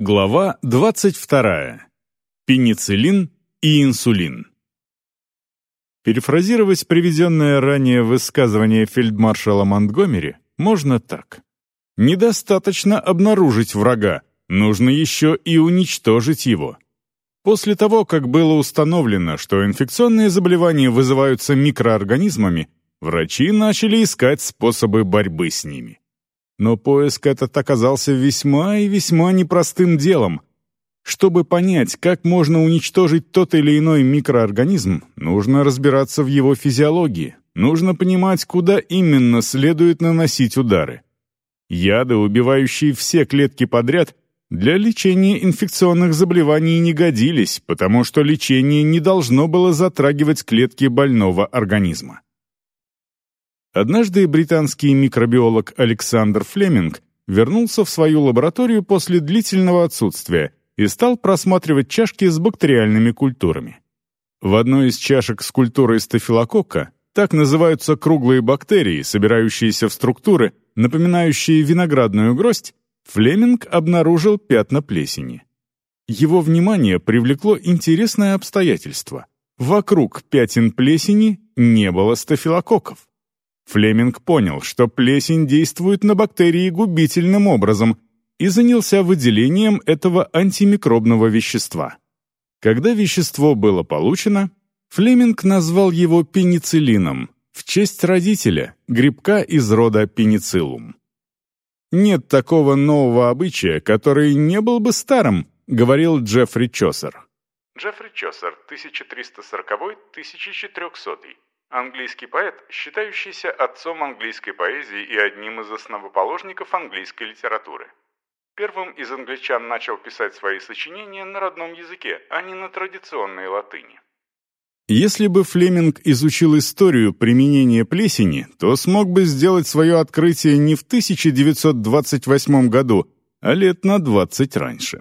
Глава 22. Пенициллин и инсулин. Перефразировать приведенное ранее высказывание фельдмаршала Монтгомери можно так. Недостаточно обнаружить врага, нужно еще и уничтожить его. После того, как было установлено, что инфекционные заболевания вызываются микроорганизмами, врачи начали искать способы борьбы с ними. Но поиск этот оказался весьма и весьма непростым делом. Чтобы понять, как можно уничтожить тот или иной микроорганизм, нужно разбираться в его физиологии, нужно понимать, куда именно следует наносить удары. Яды, убивающие все клетки подряд, для лечения инфекционных заболеваний не годились, потому что лечение не должно было затрагивать клетки больного организма. Однажды британский микробиолог Александр Флеминг вернулся в свою лабораторию после длительного отсутствия и стал просматривать чашки с бактериальными культурами. В одной из чашек с культурой стафилококка так называются круглые бактерии, собирающиеся в структуры, напоминающие виноградную гроздь, Флеминг обнаружил пятна плесени. Его внимание привлекло интересное обстоятельство. Вокруг пятен плесени не было стафилококков. Флеминг понял, что плесень действует на бактерии губительным образом и занялся выделением этого антимикробного вещества. Когда вещество было получено, Флеминг назвал его пенициллином в честь родителя, грибка из рода пенициллум. «Нет такого нового обычая, который не был бы старым», — говорил Джеффри Чосер. Джеффри Чосер, 1340-1400 Английский поэт, считающийся отцом английской поэзии и одним из основоположников английской литературы. Первым из англичан начал писать свои сочинения на родном языке, а не на традиционной латыни. Если бы Флеминг изучил историю применения плесени, то смог бы сделать свое открытие не в 1928 году, а лет на 20 раньше.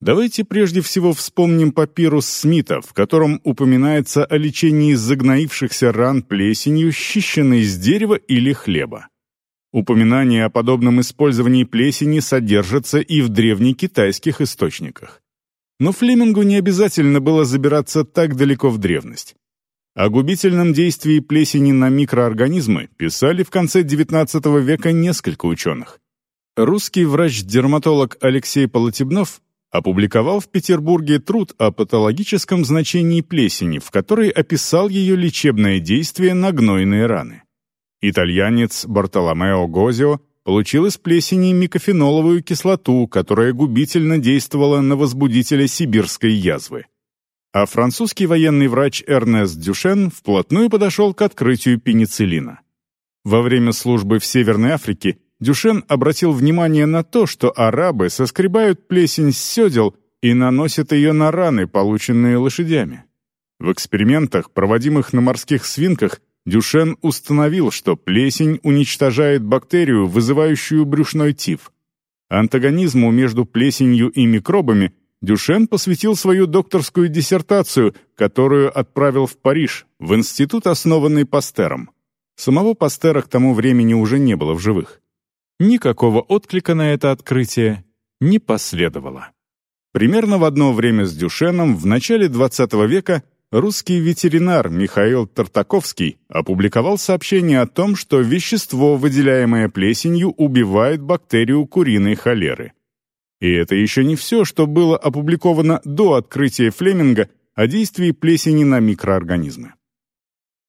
Давайте прежде всего вспомним папирус Смита, в котором упоминается о лечении загноившихся ран плесенью, счищенной из дерева или хлеба. Упоминание о подобном использовании плесени содержится и в древнекитайских источниках. Но Флемингу не обязательно было забираться так далеко в древность. О губительном действии плесени на микроорганизмы писали в конце XIX века несколько ученых. Русский врач-дерматолог Алексей Полотебнов опубликовал в Петербурге труд о патологическом значении плесени, в который описал ее лечебное действие на гнойные раны. Итальянец Бартоломео Гозио получил из плесени микофеноловую кислоту, которая губительно действовала на возбудителя сибирской язвы. А французский военный врач Эрнест Дюшен вплотную подошел к открытию пенициллина. Во время службы в Северной Африке Дюшен обратил внимание на то, что арабы соскребают плесень с седел и наносят ее на раны, полученные лошадями. В экспериментах, проводимых на морских свинках, Дюшен установил, что плесень уничтожает бактерию, вызывающую брюшной тиф. Антагонизму между плесенью и микробами Дюшен посвятил свою докторскую диссертацию, которую отправил в Париж, в институт, основанный Пастером. Самого Пастера к тому времени уже не было в живых. Никакого отклика на это открытие не последовало. Примерно в одно время с Дюшеном в начале XX века русский ветеринар Михаил Тартаковский опубликовал сообщение о том, что вещество, выделяемое плесенью, убивает бактерию куриной холеры. И это еще не все, что было опубликовано до открытия Флеминга о действии плесени на микроорганизмы.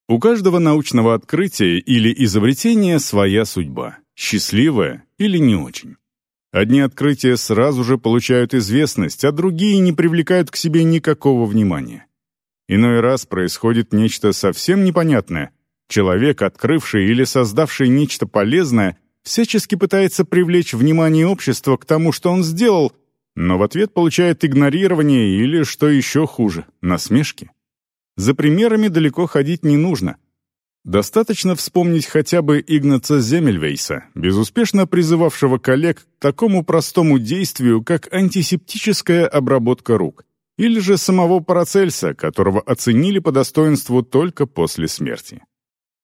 У каждого научного открытия или изобретения своя судьба счастливая или не очень. Одни открытия сразу же получают известность, а другие не привлекают к себе никакого внимания. Иной раз происходит нечто совсем непонятное. Человек, открывший или создавший нечто полезное, всячески пытается привлечь внимание общества к тому, что он сделал, но в ответ получает игнорирование или, что еще хуже, насмешки. За примерами далеко ходить не нужно — Достаточно вспомнить хотя бы Игнаца Земельвейса, безуспешно призывавшего коллег к такому простому действию, как антисептическая обработка рук, или же самого Парацельса, которого оценили по достоинству только после смерти.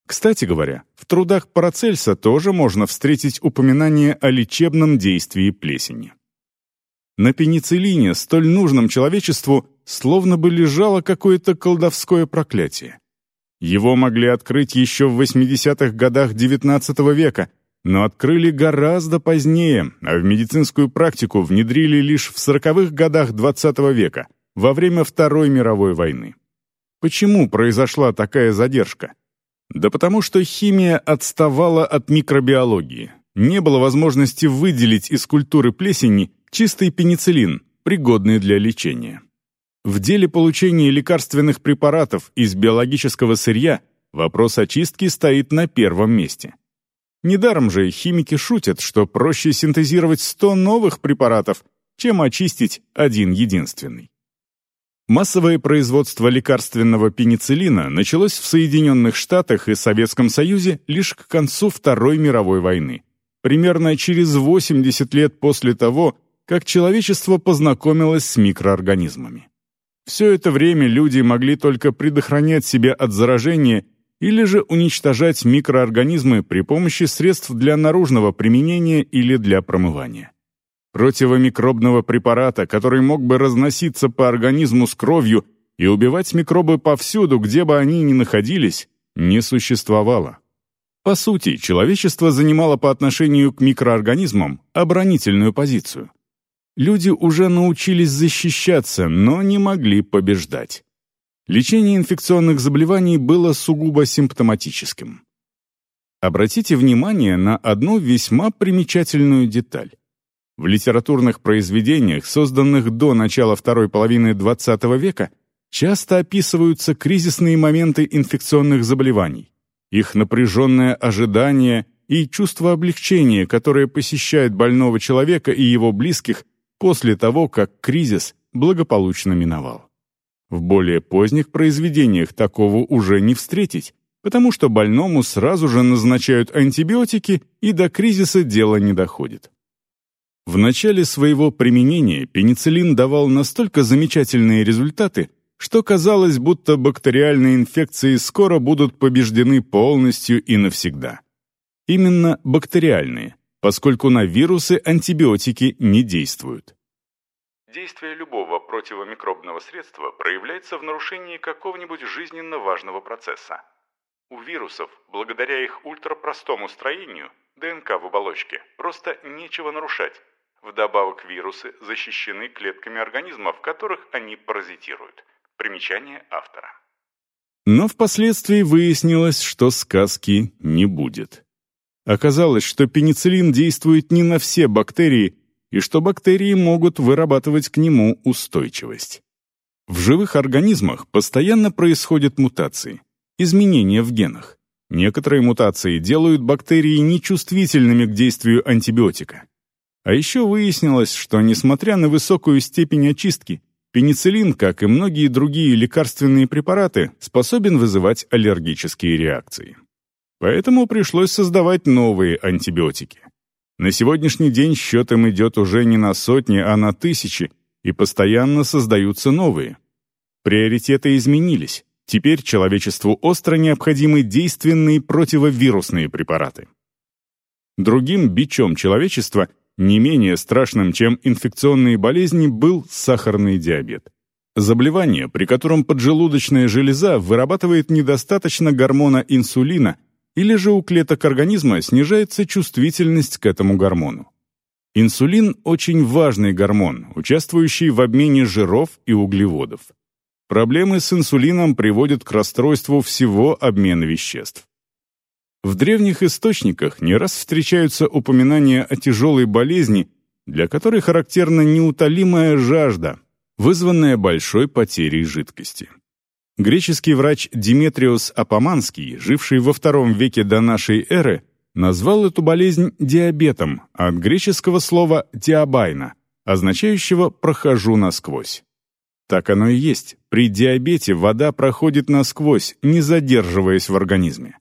Кстати говоря, в трудах Парацельса тоже можно встретить упоминание о лечебном действии плесени. На пенициллине, столь нужном человечеству, словно бы лежало какое-то колдовское проклятие. Его могли открыть еще в 80-х годах XIX века, но открыли гораздо позднее, а в медицинскую практику внедрили лишь в 40-х годах XX века, во время Второй мировой войны. Почему произошла такая задержка? Да потому что химия отставала от микробиологии. Не было возможности выделить из культуры плесени чистый пенициллин, пригодный для лечения. В деле получения лекарственных препаратов из биологического сырья вопрос очистки стоит на первом месте. Недаром же химики шутят, что проще синтезировать 100 новых препаратов, чем очистить один единственный. Массовое производство лекарственного пенициллина началось в Соединенных Штатах и Советском Союзе лишь к концу Второй мировой войны, примерно через 80 лет после того, как человечество познакомилось с микроорганизмами. Все это время люди могли только предохранять себя от заражения или же уничтожать микроорганизмы при помощи средств для наружного применения или для промывания. Противомикробного препарата, который мог бы разноситься по организму с кровью и убивать микробы повсюду, где бы они ни находились, не существовало. По сути, человечество занимало по отношению к микроорганизмам оборонительную позицию. Люди уже научились защищаться, но не могли побеждать. Лечение инфекционных заболеваний было сугубо симптоматическим. Обратите внимание на одну весьма примечательную деталь. В литературных произведениях, созданных до начала второй половины XX века, часто описываются кризисные моменты инфекционных заболеваний, их напряженное ожидание и чувство облегчения, которое посещает больного человека и его близких после того, как кризис благополучно миновал. В более поздних произведениях такого уже не встретить, потому что больному сразу же назначают антибиотики, и до кризиса дело не доходит. В начале своего применения пенициллин давал настолько замечательные результаты, что казалось, будто бактериальные инфекции скоро будут побеждены полностью и навсегда. Именно бактериальные, поскольку на вирусы антибиотики не действуют. Действие любого противомикробного средства проявляется в нарушении какого-нибудь жизненно важного процесса. У вирусов, благодаря их ультрапростому строению, ДНК в оболочке, просто нечего нарушать, Вдобавок вирусы защищены клетками организма, в которых они паразитируют. Примечание автора. Но впоследствии выяснилось, что сказки не будет. Оказалось, что пенициллин действует не на все бактерии, и что бактерии могут вырабатывать к нему устойчивость. В живых организмах постоянно происходят мутации, изменения в генах. Некоторые мутации делают бактерии нечувствительными к действию антибиотика. А еще выяснилось, что, несмотря на высокую степень очистки, пенициллин, как и многие другие лекарственные препараты, способен вызывать аллергические реакции. Поэтому пришлось создавать новые антибиотики. На сегодняшний день счет им идет уже не на сотни, а на тысячи, и постоянно создаются новые. Приоритеты изменились. Теперь человечеству остро необходимы действенные противовирусные препараты. Другим бичом человечества — не менее страшным, чем инфекционные болезни, был сахарный диабет. Заболевание, при котором поджелудочная железа вырабатывает недостаточно гормона инсулина или же у клеток организма снижается чувствительность к этому гормону. Инсулин – очень важный гормон, участвующий в обмене жиров и углеводов. Проблемы с инсулином приводят к расстройству всего обмена веществ. В древних источниках не раз встречаются упоминания о тяжелой болезни, для которой характерна неутолимая жажда, вызванная большой потерей жидкости. Греческий врач Диметриус Апоманский, живший во втором веке до нашей эры, назвал эту болезнь диабетом от греческого слова «диабайна», означающего «прохожу насквозь». Так оно и есть. При диабете вода проходит насквозь, не задерживаясь в организме.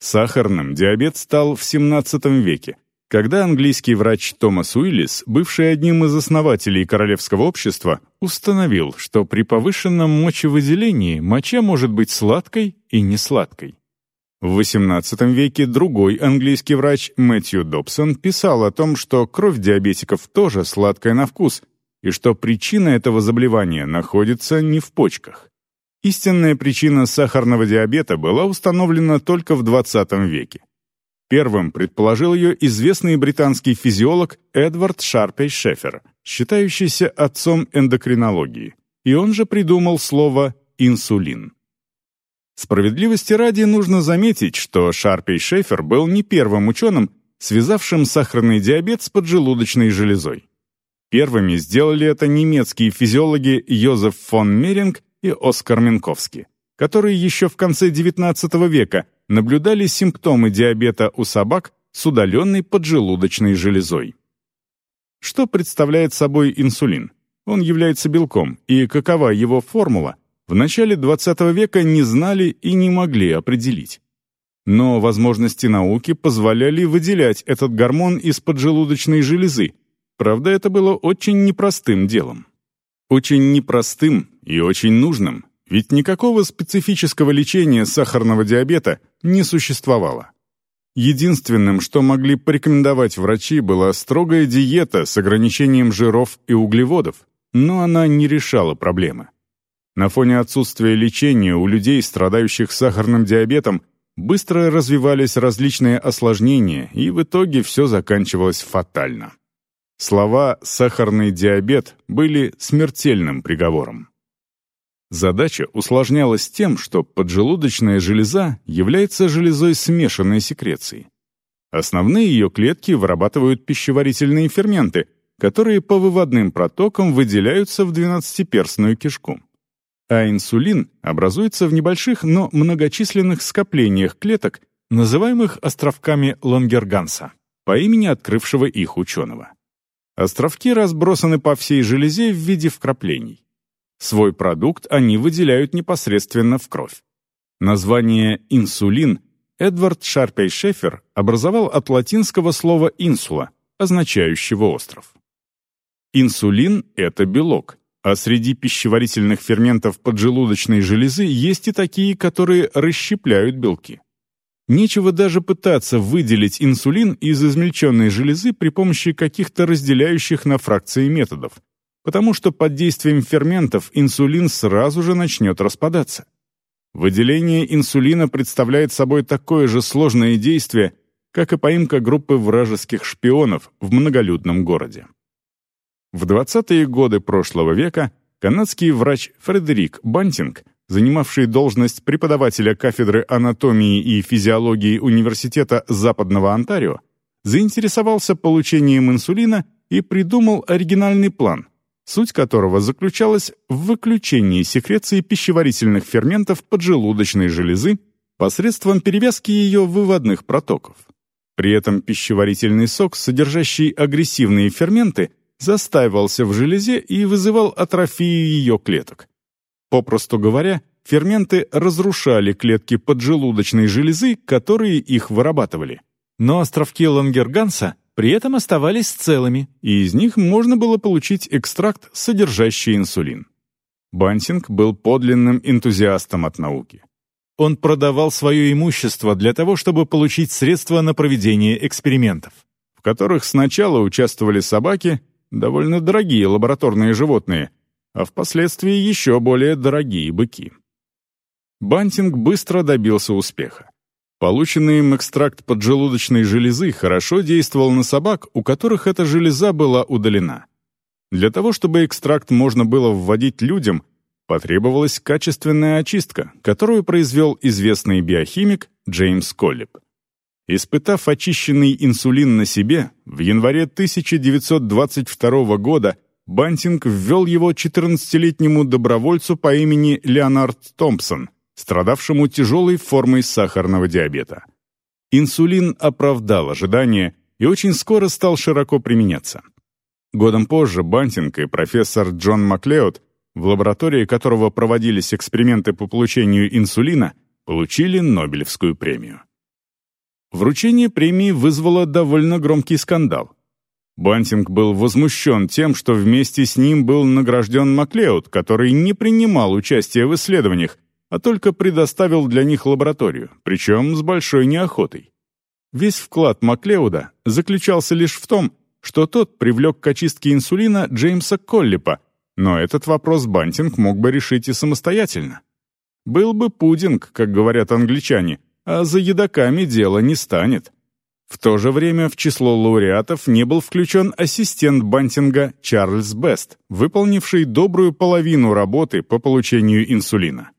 Сахарным диабет стал в XVII веке, когда английский врач Томас Уиллис, бывший одним из основателей Королевского общества, установил, что при повышенном мочевыделении моча может быть сладкой и несладкой. В XVIII веке другой английский врач Мэтью Добсон писал о том, что кровь диабетиков тоже сладкая на вкус, и что причина этого заболевания находится не в почках. Истинная причина сахарного диабета была установлена только в XX веке. Первым предположил ее известный британский физиолог Эдвард Шарпей Шефер, считающийся отцом эндокринологии, и он же придумал слово «инсулин». Справедливости ради нужно заметить, что Шарпей Шефер был не первым ученым, связавшим сахарный диабет с поджелудочной железой. Первыми сделали это немецкие физиологи Йозеф фон Меринг и Оскар Минковский, которые еще в конце XIX века наблюдали симптомы диабета у собак с удаленной поджелудочной железой. Что представляет собой инсулин? Он является белком, и какова его формула, в начале XX века не знали и не могли определить. Но возможности науки позволяли выделять этот гормон из поджелудочной железы, правда, это было очень непростым делом. Очень непростым и очень нужным, ведь никакого специфического лечения сахарного диабета не существовало. Единственным, что могли порекомендовать врачи, была строгая диета с ограничением жиров и углеводов, но она не решала проблемы. На фоне отсутствия лечения у людей, страдающих сахарным диабетом, быстро развивались различные осложнения, и в итоге все заканчивалось фатально. Слова «сахарный диабет» были смертельным приговором. Задача усложнялась тем, что поджелудочная железа является железой смешанной секреции. Основные ее клетки вырабатывают пищеварительные ферменты, которые по выводным протокам выделяются в двенадцатиперстную кишку. А инсулин образуется в небольших, но многочисленных скоплениях клеток, называемых островками Лонгерганса, по имени открывшего их ученого. Островки разбросаны по всей железе в виде вкраплений. Свой продукт они выделяют непосредственно в кровь. Название «инсулин» Эдвард Шарпей Шефер образовал от латинского слова «инсула», означающего остров. Инсулин — это белок, а среди пищеварительных ферментов поджелудочной железы есть и такие, которые расщепляют белки. Нечего даже пытаться выделить инсулин из измельченной железы при помощи каких-то разделяющих на фракции методов, потому что под действием ферментов инсулин сразу же начнет распадаться. Выделение инсулина представляет собой такое же сложное действие, как и поимка группы вражеских шпионов в многолюдном городе. В 20-е годы прошлого века канадский врач Фредерик Бантинг занимавший должность преподавателя кафедры анатомии и физиологии Университета Западного Онтарио, заинтересовался получением инсулина и придумал оригинальный план, суть которого заключалась в выключении секреции пищеварительных ферментов поджелудочной железы посредством перевязки ее выводных протоков. При этом пищеварительный сок, содержащий агрессивные ферменты, застаивался в железе и вызывал атрофию ее клеток. Попросту говоря, ферменты разрушали клетки поджелудочной железы, которые их вырабатывали. Но островки Лангерганса при этом оставались целыми, и из них можно было получить экстракт, содержащий инсулин. Бансинг был подлинным энтузиастом от науки. Он продавал свое имущество для того, чтобы получить средства на проведение экспериментов, в которых сначала участвовали собаки, довольно дорогие лабораторные животные, а впоследствии еще более дорогие быки. Бантинг быстро добился успеха. Полученный им экстракт поджелудочной железы хорошо действовал на собак, у которых эта железа была удалена. Для того, чтобы экстракт можно было вводить людям, потребовалась качественная очистка, которую произвел известный биохимик Джеймс Коллип. Испытав очищенный инсулин на себе, в январе 1922 года Бантинг ввел его 14-летнему добровольцу по имени Леонард Томпсон, страдавшему тяжелой формой сахарного диабета. Инсулин оправдал ожидания и очень скоро стал широко применяться. Годом позже Бантинг и профессор Джон Маклеод, в лаборатории которого проводились эксперименты по получению инсулина, получили Нобелевскую премию. Вручение премии вызвало довольно громкий скандал. Бантинг был возмущен тем, что вместе с ним был награжден Маклеод, который не принимал участия в исследованиях, а только предоставил для них лабораторию, причем с большой неохотой. Весь вклад Маклеуда заключался лишь в том, что тот привлек к очистке инсулина Джеймса Коллипа, но этот вопрос Бантинг мог бы решить и самостоятельно. Был бы пудинг, как говорят англичане, а за едоками дело не станет. В то же время в число лауреатов не был включен ассистент Бантинга Чарльз Бест, выполнивший добрую половину работы по получению инсулина.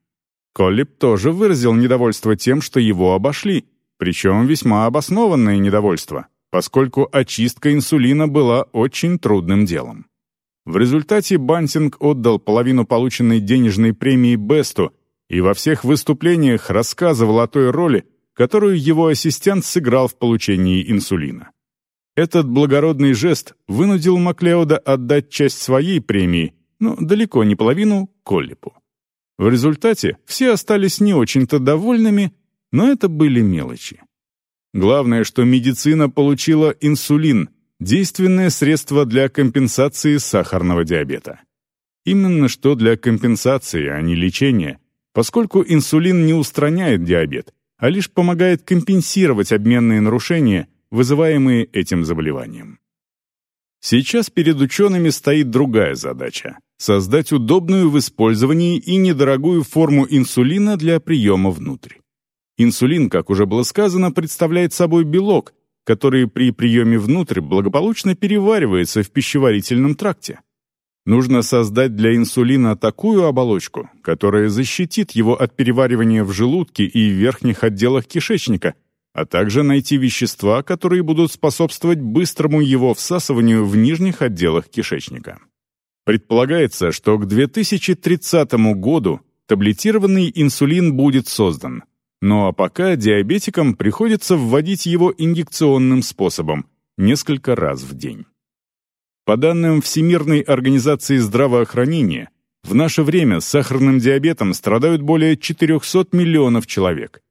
Коллип тоже выразил недовольство тем, что его обошли, причем весьма обоснованное недовольство, поскольку очистка инсулина была очень трудным делом. В результате Бантинг отдал половину полученной денежной премии Бесту и во всех выступлениях рассказывал о той роли, которую его ассистент сыграл в получении инсулина. Этот благородный жест вынудил Маклеода отдать часть своей премии, но далеко не половину, Коллипу. В результате все остались не очень-то довольными, но это были мелочи. Главное, что медицина получила инсулин, действенное средство для компенсации сахарного диабета. Именно что для компенсации, а не лечения, поскольку инсулин не устраняет диабет, а лишь помогает компенсировать обменные нарушения, вызываемые этим заболеванием. Сейчас перед учеными стоит другая задача — создать удобную в использовании и недорогую форму инсулина для приема внутрь. Инсулин, как уже было сказано, представляет собой белок, который при приеме внутрь благополучно переваривается в пищеварительном тракте. Нужно создать для инсулина такую оболочку, которая защитит его от переваривания в желудке и верхних отделах кишечника, а также найти вещества, которые будут способствовать быстрому его всасыванию в нижних отделах кишечника. Предполагается, что к 2030 году таблетированный инсулин будет создан. Ну а пока диабетикам приходится вводить его инъекционным способом, несколько раз в день. По данным Всемирной организации здравоохранения, в наше время сахарным диабетом страдают более 400 миллионов человек.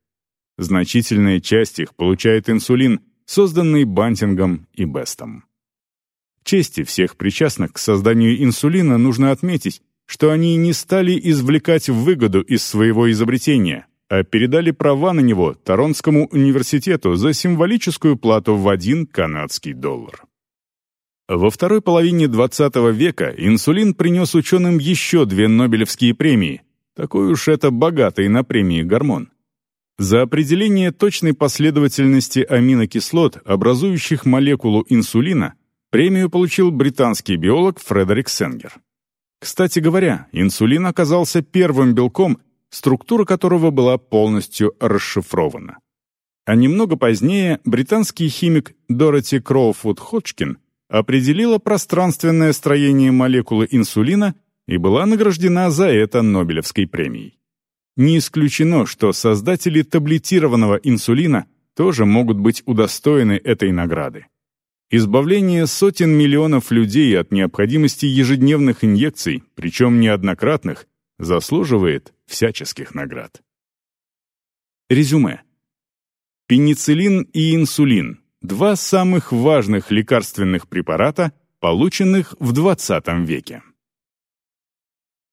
Значительная часть их получает инсулин, созданный Бантингом и Бестом. Чести всех причастных к созданию инсулина нужно отметить, что они не стали извлекать выгоду из своего изобретения, а передали права на него Торонскому университету за символическую плату в один канадский доллар. Во второй половине XX века инсулин принес ученым еще две Нобелевские премии. Такой уж это богатый на премии гормон. За определение точной последовательности аминокислот, образующих молекулу инсулина, премию получил британский биолог Фредерик Сенгер. Кстати говоря, инсулин оказался первым белком, структура которого была полностью расшифрована. А немного позднее британский химик Дороти Кроуфуд Ходжкин определила пространственное строение молекулы инсулина и была награждена за это Нобелевской премией. Не исключено, что создатели таблетированного инсулина тоже могут быть удостоены этой награды. Избавление сотен миллионов людей от необходимости ежедневных инъекций, причем неоднократных, заслуживает всяческих наград. Резюме. Пенициллин и инсулин два самых важных лекарственных препарата, полученных в 20 веке.